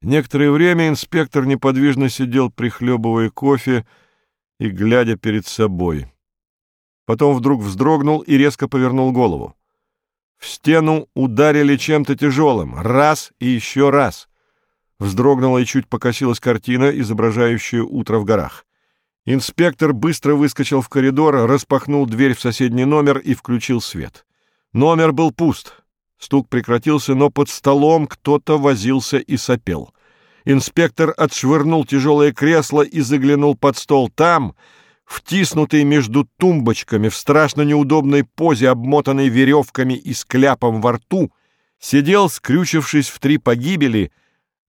Некоторое время инспектор неподвижно сидел, прихлебывая кофе и глядя перед собой. Потом вдруг вздрогнул и резко повернул голову. В стену ударили чем-то тяжелым. Раз и еще раз. Вздрогнула и чуть покосилась картина, изображающая утро в горах. Инспектор быстро выскочил в коридор, распахнул дверь в соседний номер и включил свет. Номер был пуст. Стук прекратился, но под столом кто-то возился и сопел. Инспектор отшвырнул тяжелое кресло и заглянул под стол. Там, втиснутый между тумбочками в страшно неудобной позе, обмотанной веревками и с кляпом во рту, сидел, скрючившись в три погибели,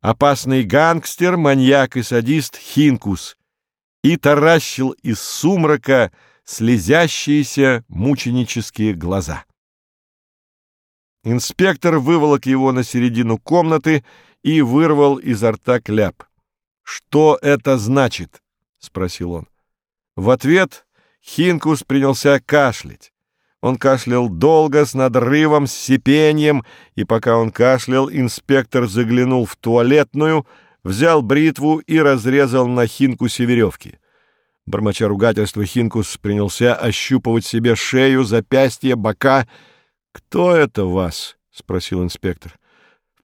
опасный гангстер, маньяк и садист Хинкус и таращил из сумрака слезящиеся мученические глаза. Инспектор выволок его на середину комнаты и вырвал изо рта кляп. «Что это значит?» — спросил он. В ответ Хинкус принялся кашлять. Он кашлял долго, с надрывом, с сипением, и пока он кашлял, инспектор заглянул в туалетную, взял бритву и разрезал на Хинкусе веревки. Бормоча ругательства, Хинкус принялся ощупывать себе шею, запястья, бока — «Кто это вас?» — спросил инспектор.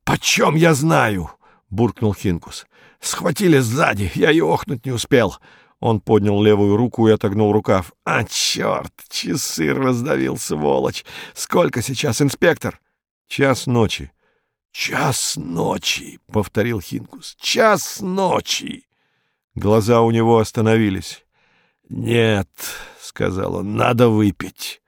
«Почем я знаю?» — буркнул Хинкус. «Схватили сзади, я и охнуть не успел». Он поднял левую руку и отогнул рукав. «А, черт! Часы раздавил, сволочь! Сколько сейчас, инспектор?» «Час ночи». «Час ночи!» — повторил Хинкус. «Час ночи!» Глаза у него остановились. «Нет», — сказал он, — «надо выпить».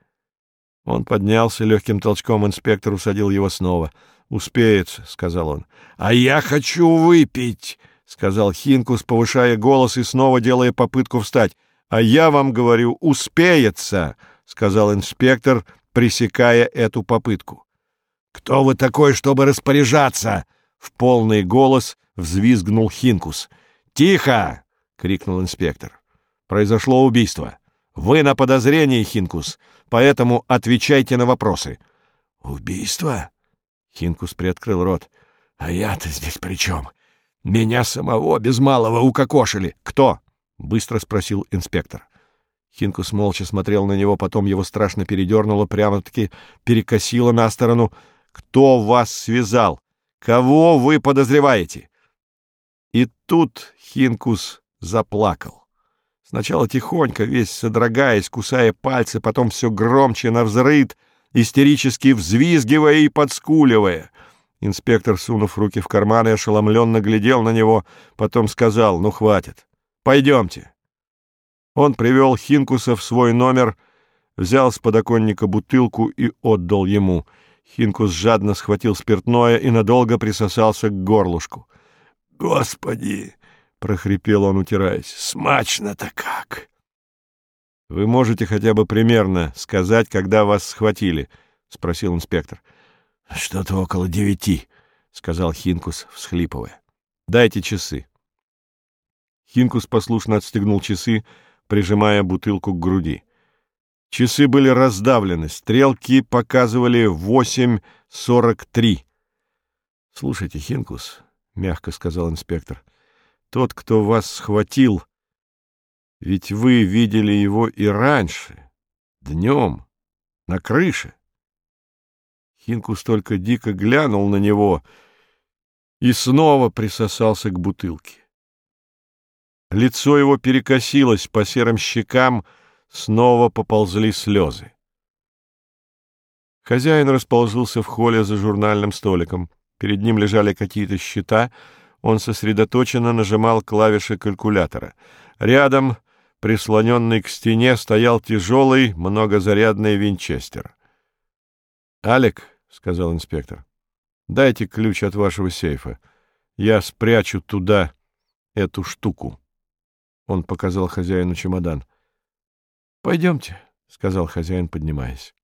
Он поднялся, легким толчком инспектор усадил его снова. «Успеется», — сказал он. «А я хочу выпить», — сказал Хинкус, повышая голос и снова делая попытку встать. «А я вам говорю, успеется», — сказал инспектор, пресекая эту попытку. «Кто вы такой, чтобы распоряжаться?» — в полный голос взвизгнул Хинкус. «Тихо!» — крикнул инспектор. «Произошло убийство. Вы на подозрении, Хинкус поэтому отвечайте на вопросы». «Убийство?» — Хинкус приоткрыл рот. «А я-то здесь при чем? Меня самого без малого укокошили. Кто?» — быстро спросил инспектор. Хинкус молча смотрел на него, потом его страшно передернуло, прямо-таки перекосило на сторону. «Кто вас связал? Кого вы подозреваете?» И тут Хинкус заплакал. Сначала тихонько, весь содрогаясь, кусая пальцы, потом все громче навзрыд, истерически взвизгивая и подскуливая. Инспектор, сунув руки в карманы, ошеломленно глядел на него, потом сказал, ну хватит, пойдемте. Он привел Хинкуса в свой номер, взял с подоконника бутылку и отдал ему. Хинкус жадно схватил спиртное и надолго присосался к горлушку. «Господи!» — прохрипел он, утираясь. «Смачно-то как!» «Вы можете хотя бы примерно сказать, когда вас схватили?» — спросил инспектор. «Что-то около девяти», — сказал Хинкус, всхлипывая. «Дайте часы». Хинкус послушно отстегнул часы, прижимая бутылку к груди. Часы были раздавлены, стрелки показывали восемь сорок три. «Слушайте, Хинкус», — мягко сказал инспектор, — тот, кто вас схватил, ведь вы видели его и раньше, днем, на крыше. Хинкус только дико глянул на него и снова присосался к бутылке. Лицо его перекосилось, по серым щекам снова поползли слезы. Хозяин расположился в холле за журнальным столиком. Перед ним лежали какие-то счета — он сосредоточенно нажимал клавиши калькулятора. Рядом, прислоненный к стене, стоял тяжелый многозарядный винчестер. «Алек», — сказал инспектор, — «дайте ключ от вашего сейфа. Я спрячу туда эту штуку». Он показал хозяину чемодан. «Пойдемте», — сказал хозяин, поднимаясь.